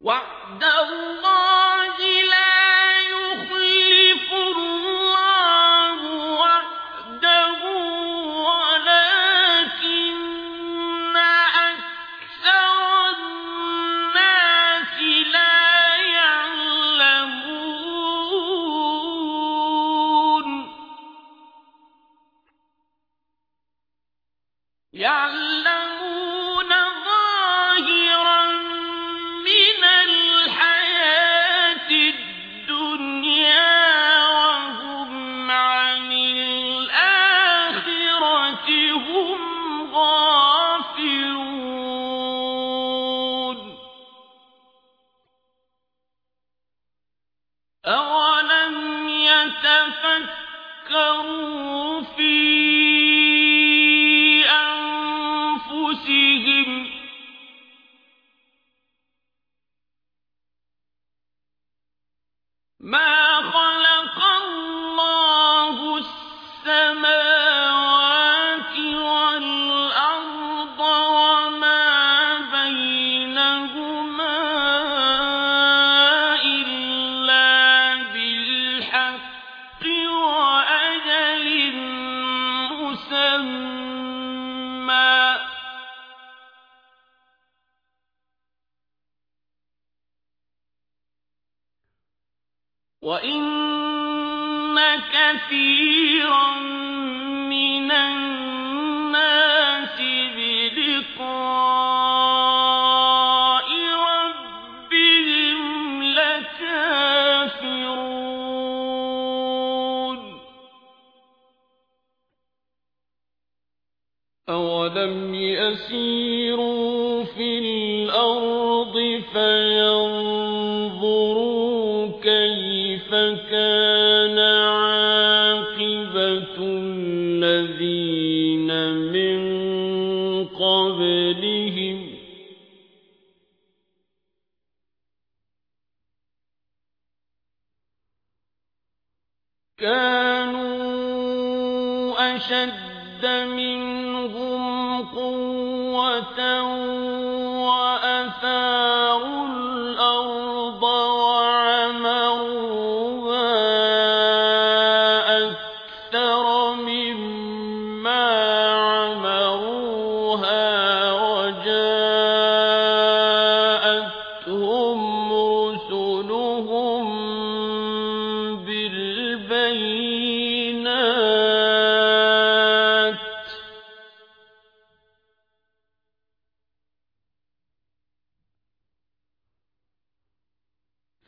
وعد الله ما وَإِنَّ كَثِيرًا مِنَ النَّاسِ بِلِقَاءِ رَبِّهِمْ لَكَافِرُونَ أَوَلَمْ يَسِيرُوا فِي الَّذِينَ مِن قَبْلِهِمْ ۚ كَانُوا أَشَدَّ مِنْهُمْ قُوَّةً وَأَثَارُوا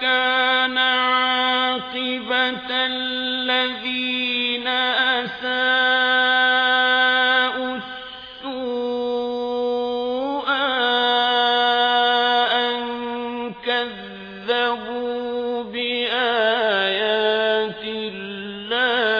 كَانَ عَاقِبَةَ الَّذِينَ أَسَاءُوا السُّوأَىٰ أَن كَذَّبُوا بِآيَاتِ اللَّهِ.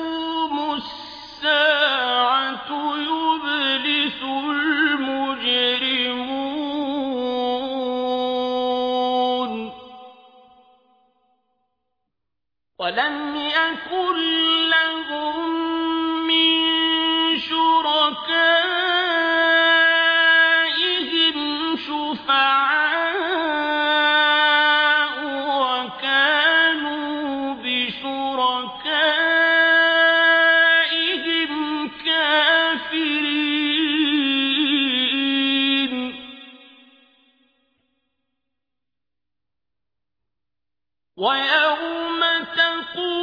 ولم يكن لهم من شركائهم شفعاء وكانوا بشركائهم كافرين ويوم تقوم